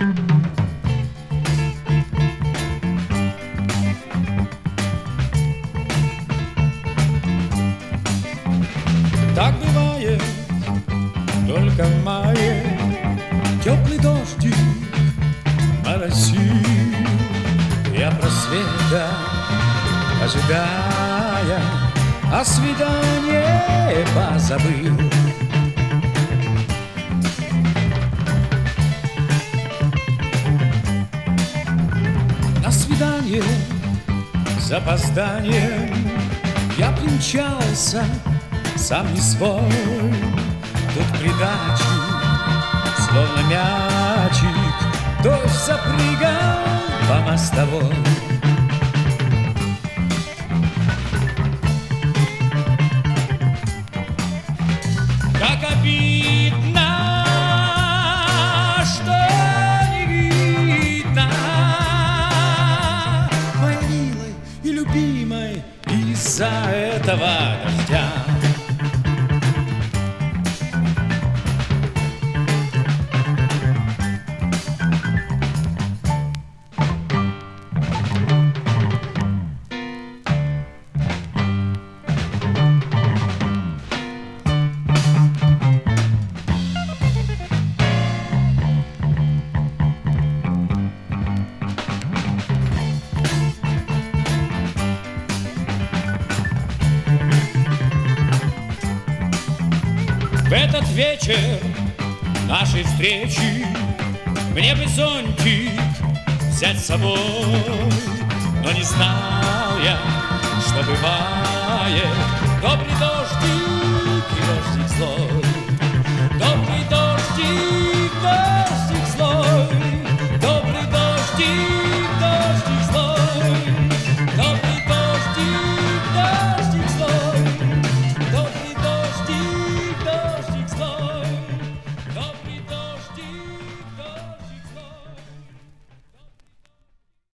Так бывает только в мае Теплый дождик моросил Я просвета ожидая а О свидании позабыл. Свидание с опозданием Я примчался, сам не свой. Тут придачу, словно мячик Дождь запрыгал по мостовой и любимой из-за этого дождя В этот вечер нашей встречи Мне бы зонтик взять с собой. Но не знал я, что бывает. Добрый дождик и дождик злой